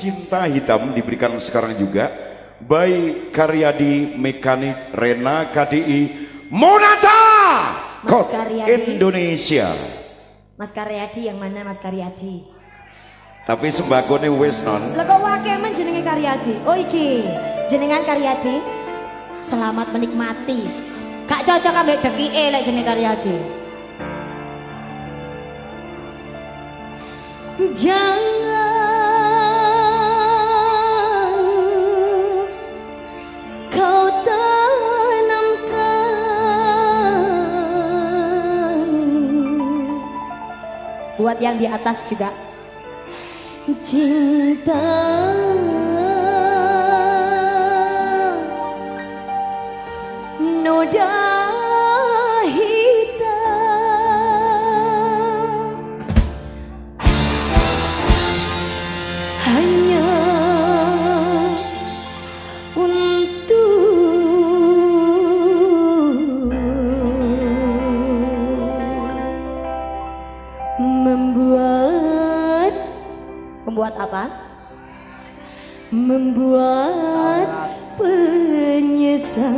Cinta Hitam diberikan sekarang juga by Karyadi Mekanik Rena KDI Monata Mas Karyadi. Indonesia. Mas Karyadi yang mana Mas Karyadi? Tapi sembako nih wis non. Lah kok wake men jenenge Karyadi? Oh iki, jenengan Karyadi. Selamat menikmati. Gak cocok ambek dekike lek jenenge Karyadi. Jangan Buat yang di atas juga. Cinta apa? Membuat penyesalan.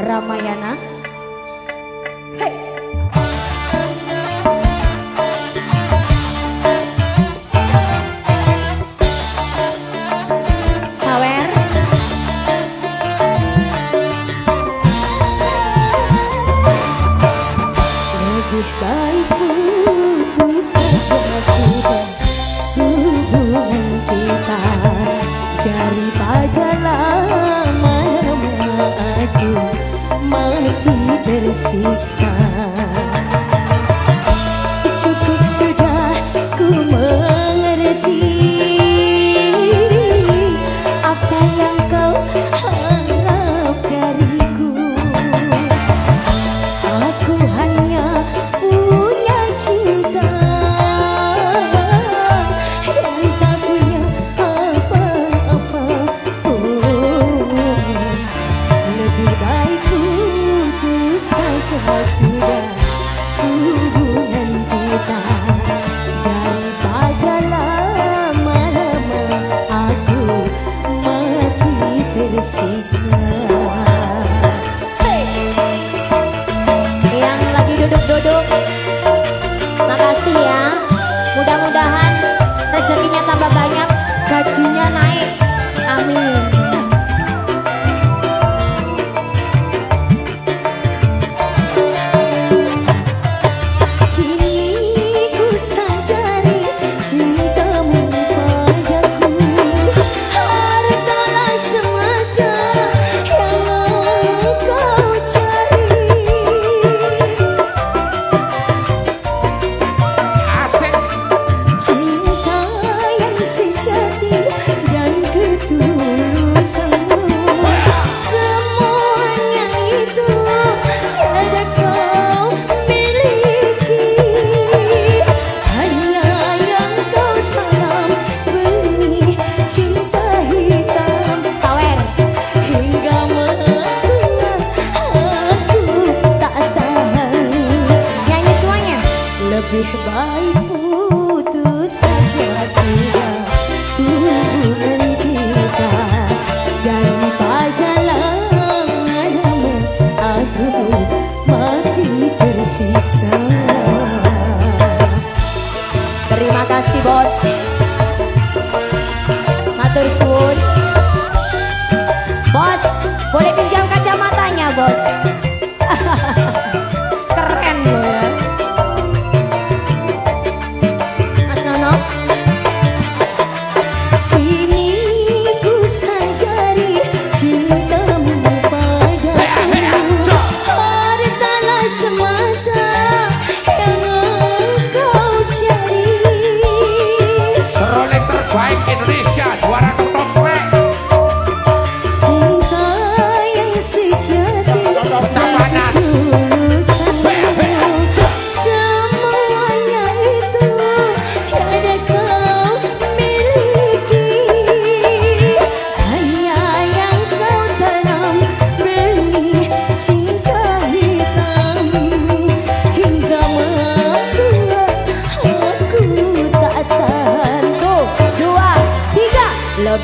Ramayana. Daripada lama-lama aku mati tersiksa. Sudah hubungan kita daripada lama-lama aku mati tersiksa.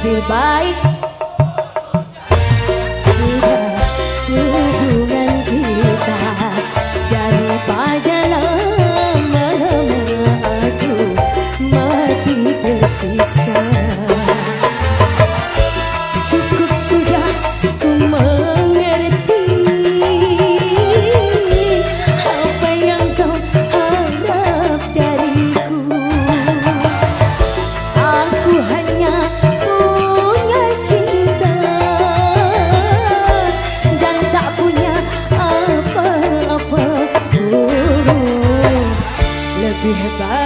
Lebih baik happy